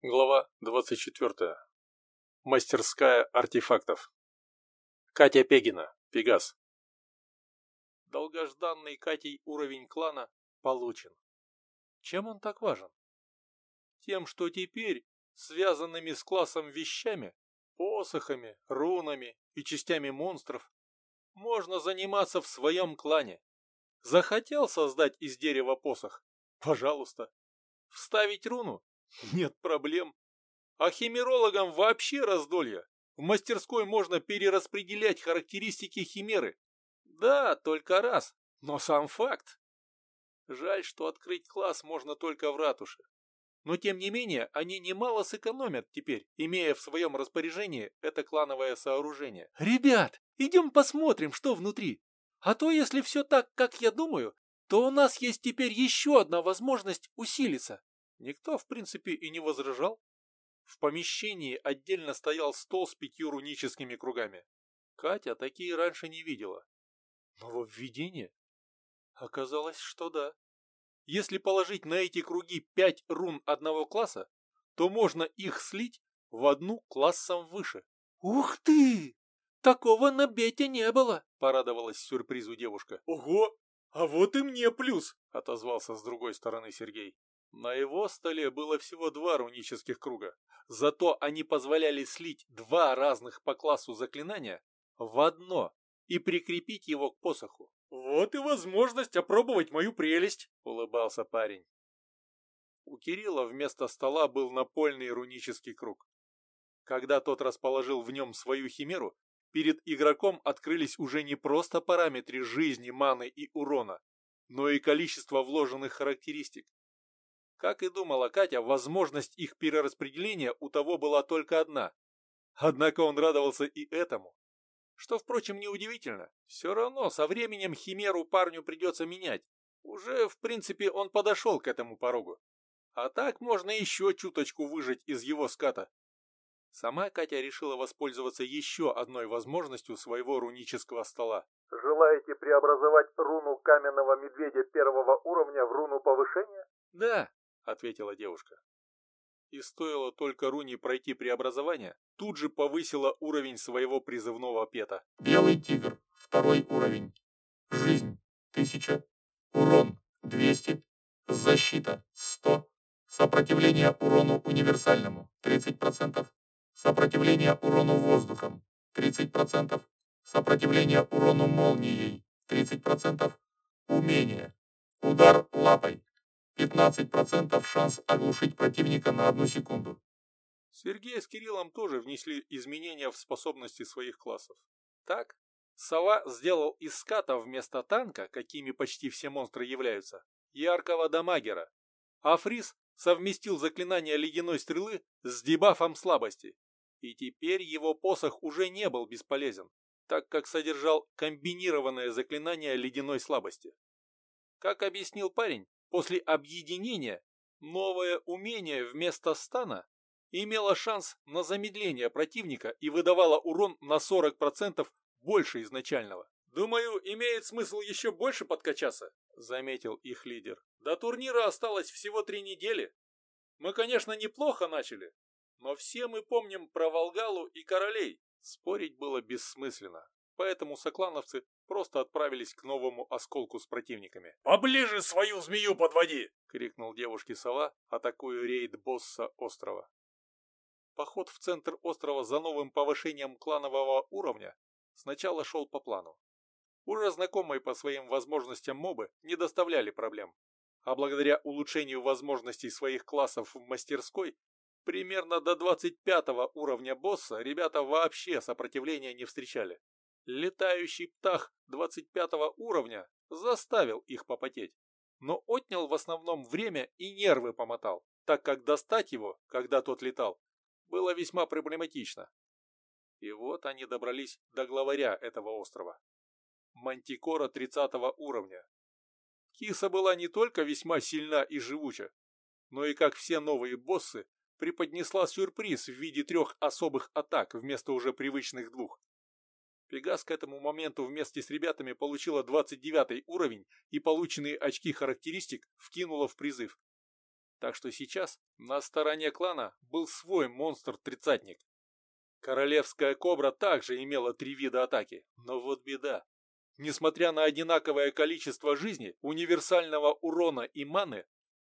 Глава 24. Мастерская артефактов. Катя Пегина, Пегас. Долгожданный Катей уровень клана получен. Чем он так важен? Тем, что теперь связанными с классом вещами, посохами, рунами и частями монстров можно заниматься в своем клане. Захотел создать из дерева посох? Пожалуйста. Вставить руну? Нет проблем. А химерологам вообще раздолье. В мастерской можно перераспределять характеристики химеры. Да, только раз, но сам факт. Жаль, что открыть класс можно только в ратуше. Но тем не менее, они немало сэкономят теперь, имея в своем распоряжении это клановое сооружение. Ребят, идем посмотрим, что внутри. А то, если все так, как я думаю, то у нас есть теперь еще одна возможность усилиться. Никто, в принципе, и не возражал. В помещении отдельно стоял стол с пятью руническими кругами. Катя такие раньше не видела. Нововведение? Оказалось, что да. Если положить на эти круги пять рун одного класса, то можно их слить в одну классом выше. «Ух ты! Такого на бете не было!» – порадовалась сюрпризу девушка. «Ого! А вот и мне плюс!» – отозвался с другой стороны Сергей. На его столе было всего два рунических круга, зато они позволяли слить два разных по классу заклинания в одно и прикрепить его к посоху. «Вот и возможность опробовать мою прелесть!» — улыбался парень. У Кирилла вместо стола был напольный рунический круг. Когда тот расположил в нем свою химеру, перед игроком открылись уже не просто параметры жизни, маны и урона, но и количество вложенных характеристик. Как и думала Катя, возможность их перераспределения у того была только одна. Однако он радовался и этому. Что, впрочем, неудивительно. Все равно со временем химеру парню придется менять. Уже, в принципе, он подошел к этому порогу. А так можно еще чуточку выжать из его ската. Сама Катя решила воспользоваться еще одной возможностью своего рунического стола. Желаете преобразовать руну каменного медведя первого уровня в руну повышения? Да, ответила девушка. И стоило только Руни пройти преобразование, тут же повысила уровень своего призывного пета. Белый тигр, второй уровень. Жизнь, тысяча. Урон, 200. Защита, 100. Сопротивление урону универсальному, 30%. Сопротивление урону воздухом, 30%. Сопротивление урону молнией, 30%. Умение. Удар лапой, 15% шанс оглушить противника на одну секунду. Сергей с Кириллом тоже внесли изменения в способности своих классов. Так, Сова сделал из ската вместо танка, какими почти все монстры являются, яркого дамагера, а Фрис совместил заклинание ледяной стрелы с дебафом слабости. И теперь его посох уже не был бесполезен, так как содержал комбинированное заклинание ледяной слабости. Как объяснил парень, После объединения новое умение вместо стана имело шанс на замедление противника и выдавало урон на 40% больше изначального. «Думаю, имеет смысл еще больше подкачаться», — заметил их лидер. «До турнира осталось всего три недели. Мы, конечно, неплохо начали, но все мы помним про Волгалу и Королей. Спорить было бессмысленно поэтому соклановцы просто отправились к новому осколку с противниками. «Поближе свою змею подводи!» — крикнул девушке сова, атакуя рейд босса острова. Поход в центр острова за новым повышением кланового уровня сначала шел по плану. Уже знакомые по своим возможностям мобы не доставляли проблем, а благодаря улучшению возможностей своих классов в мастерской, примерно до 25 уровня босса ребята вообще сопротивления не встречали. Летающий птах 25 уровня заставил их попотеть, но отнял в основном время и нервы помотал, так как достать его, когда тот летал, было весьма проблематично. И вот они добрались до главаря этого острова. Мантикора 30 уровня. Киса была не только весьма сильна и живуча, но и, как все новые боссы, преподнесла сюрприз в виде трех особых атак вместо уже привычных двух. Пегас к этому моменту вместе с ребятами получила 29 уровень и полученные очки характеристик вкинула в призыв. Так что сейчас на стороне клана был свой монстр-тридцатник. Королевская кобра также имела три вида атаки, но вот беда. Несмотря на одинаковое количество жизни, универсального урона и маны,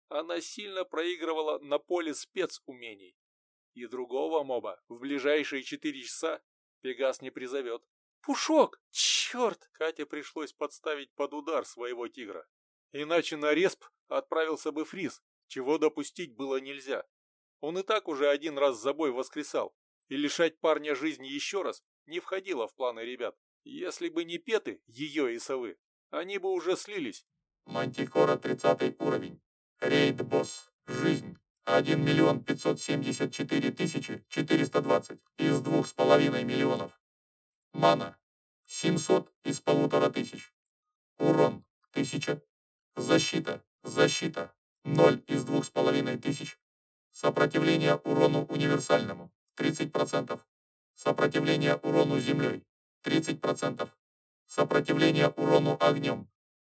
она сильно проигрывала на поле спецумений. И другого моба в ближайшие четыре часа Пегас не призовет. «Пушок! Черт!» Кате пришлось подставить под удар своего тигра. Иначе на респ отправился бы Фриз, чего допустить было нельзя. Он и так уже один раз за бой воскресал, и лишать парня жизни еще раз не входило в планы ребят. Если бы не петы, ее и совы, они бы уже слились. Мантикора 30 уровень. Рейд-босс. Жизнь. 1 миллион 574 тысячи 420 из двух с половиной миллионов. Мана. 700 из полутора тысяч. Урон. 1000. Защита. Защита. 0 из двух с половиной тысяч. Сопротивление урону универсальному. 30%. Сопротивление урону землей. 30%. Сопротивление урону огнем.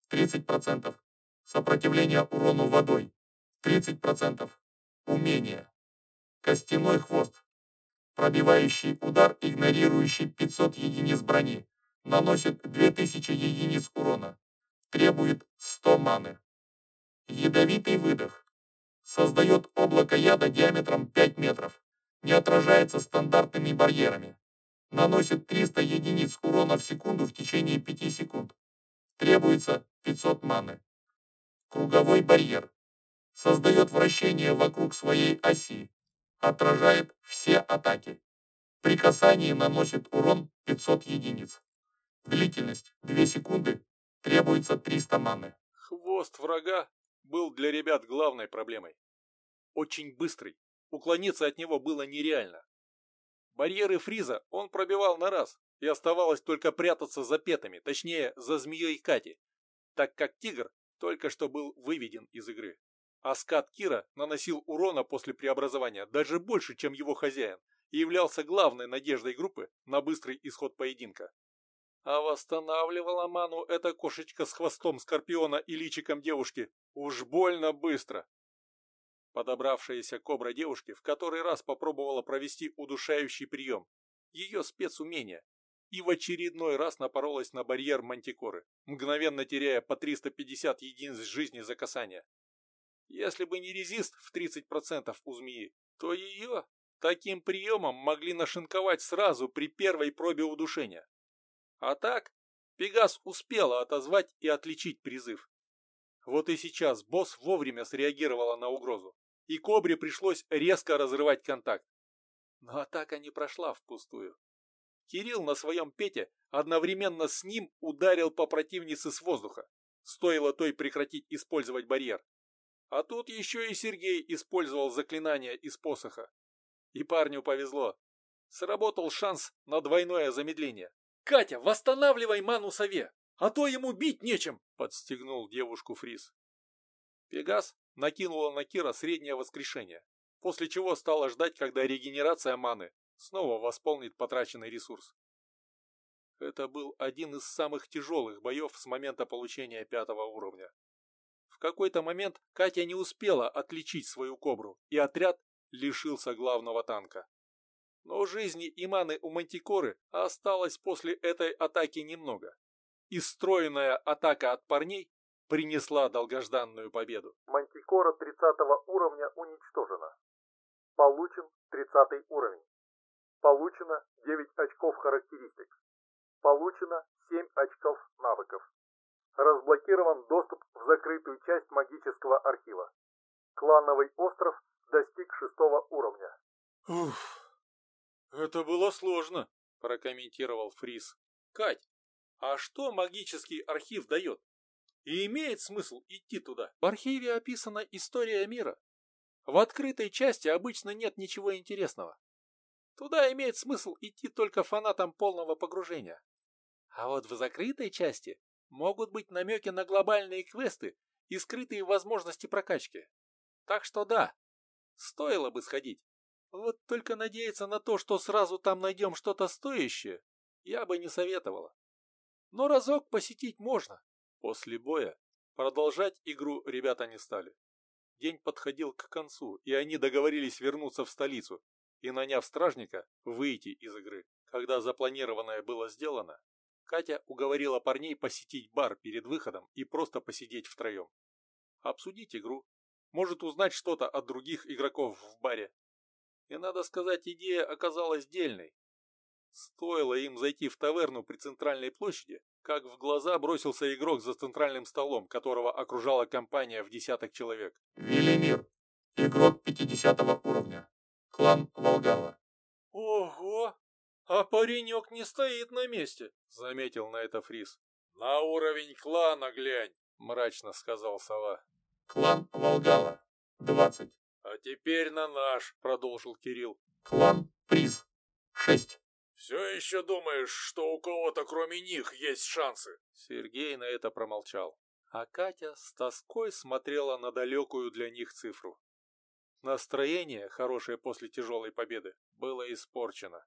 30%. Сопротивление урону водой. 30%. Умение. Костяной хвост. Пробивающий удар, игнорирующий 500 единиц брони. Наносит 2000 единиц урона. Требует 100 маны. Ядовитый выдох. Создает облако яда диаметром 5 метров. Не отражается стандартными барьерами. Наносит 300 единиц урона в секунду в течение 5 секунд. Требуется 500 маны. Круговой барьер. Создает вращение вокруг своей оси. Отражает все атаки. При касании наносит урон 500 единиц. Длительность 2 секунды. Требуется 300 маны. Хвост врага был для ребят главной проблемой. Очень быстрый. Уклониться от него было нереально. Барьеры фриза он пробивал на раз, и оставалось только прятаться за петами, точнее, за змеей Кати, так как тигр только что был выведен из игры. А скат Кира наносил урона после преобразования даже больше, чем его хозяин, и являлся главной надеждой группы на быстрый исход поединка. А восстанавливала ману эта кошечка с хвостом скорпиона и личиком девушки уж больно быстро. Подобравшаяся кобра девушки в который раз попробовала провести удушающий прием, ее спецумение, и в очередной раз напоролась на барьер мантикоры, мгновенно теряя по 350 единиц жизни за касание. Если бы не резист в 30% у змеи, то ее таким приемом могли нашинковать сразу при первой пробе удушения. А так, Пегас успела отозвать и отличить призыв. Вот и сейчас босс вовремя среагировала на угрозу, и Кобре пришлось резко разрывать контакт. Но атака не прошла впустую. Кирилл на своем пете одновременно с ним ударил по противнице с воздуха. Стоило той прекратить использовать барьер. А тут еще и Сергей использовал заклинание из посоха. И парню повезло. Сработал шанс на двойное замедление. «Катя, восстанавливай ману сове, а то ему бить нечем!» – подстегнул девушку Фрис. Пегас накинула на Кира среднее воскрешение, после чего стала ждать, когда регенерация маны снова восполнит потраченный ресурс. Это был один из самых тяжелых боев с момента получения пятого уровня. Какой-то момент Катя не успела отличить свою кобру, и отряд лишился главного танка. Но жизни и маны у Мантикоры осталось после этой атаки немного. И стройная атака от парней принесла долгожданную победу. Мантикора 30 уровня уничтожена. Получен 30 уровень. Получено 9 очков характеристик. Получено 7 очков навыков. Разблокирован доступ в закрытую часть магического архива. Клановый остров достиг шестого уровня. Уф, это было сложно, прокомментировал Фрис. Кать, а что магический архив дает? И имеет смысл идти туда? В архиве описана история мира. В открытой части обычно нет ничего интересного. Туда имеет смысл идти только фанатам полного погружения. А вот в закрытой части могут быть намеки на глобальные квесты и скрытые возможности прокачки. Так что да, стоило бы сходить. Вот только надеяться на то, что сразу там найдем что-то стоящее, я бы не советовала. Но разок посетить можно. После боя продолжать игру ребята не стали. День подходил к концу, и они договорились вернуться в столицу и, наняв стражника, выйти из игры. Когда запланированное было сделано, Катя уговорила парней посетить бар перед выходом и просто посидеть втроем. Обсудить игру, может узнать что-то от других игроков в баре. И надо сказать, идея оказалась дельной. Стоило им зайти в таверну при центральной площади, как в глаза бросился игрок за центральным столом, которого окружала компания в десяток человек. Велимир. Игрок 50 уровня. Клан Волгала. Ого! А паренек не стоит на месте, заметил на это Фрис. На уровень клана глянь, мрачно сказал сова. Клан Волгала. 20. А теперь на наш, продолжил Кирилл. Клан Приз. 6. Все еще думаешь, что у кого-то кроме них есть шансы? Сергей на это промолчал. А Катя с тоской смотрела на далекую для них цифру. Настроение, хорошее после тяжелой победы, было испорчено.